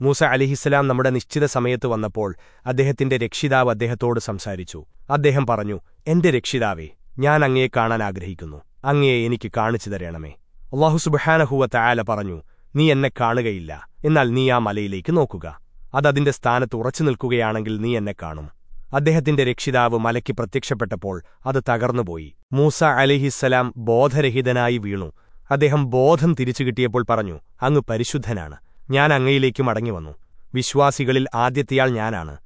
മൂസ അലിഹിസ്സലാം നമ്മുടെ നിശ്ചിത സമയത്ത് വന്നപ്പോൾ അദ്ദേഹത്തിന്റെ രക്ഷിതാവ് അദ്ദേഹത്തോട് സംസാരിച്ചു. അദ്ദേഹം പറഞ്ഞു എന്റെ രക്ഷിതാവേ ഞാൻ അങ്ങയെ കാണാൻ ആഗ്രഹിക്കുന്നു. അങ്ങയെ എനിക്ക് കാണിച്ചു തരണമേ. അള്ളാഹു സുബഹാനഹുവ തയാല പറഞ്ഞു നീ എന്നെ കാണുകയില്ല. എന്നാൽ നീ ആ മലയിലേക്ക് നോക്കുക. അതതിന്റെ സ്ഥാനത്ത് ഉറച്ചു നിൽക്കുകയാണെങ്കിൽ നീ എന്നെ കാണും. അദ്ദേഹത്തിന്റെ രക്ഷിതാവ് മലയ്ക്ക് പ്രത്യക്ഷപ്പെട്ടപ്പോൾ അത് തകർന്നുപോയി. മൂസ അലിഹിസ്സലാം ബോധരഹിതനായി വീണു. അദ്ദേഹം ബോധം തിരിച്ചു കിട്ടിയപ്പോൾ പറഞ്ഞു അങ്ങ് പരിശുദ്ധനാണ്. ഞാൻ അങ്ങയിലേക്ക് മടങ്ങിവന്നു. വിശ്വാസികളിൽ ആദ്യത്തെയാൾ ഞാനാണ്.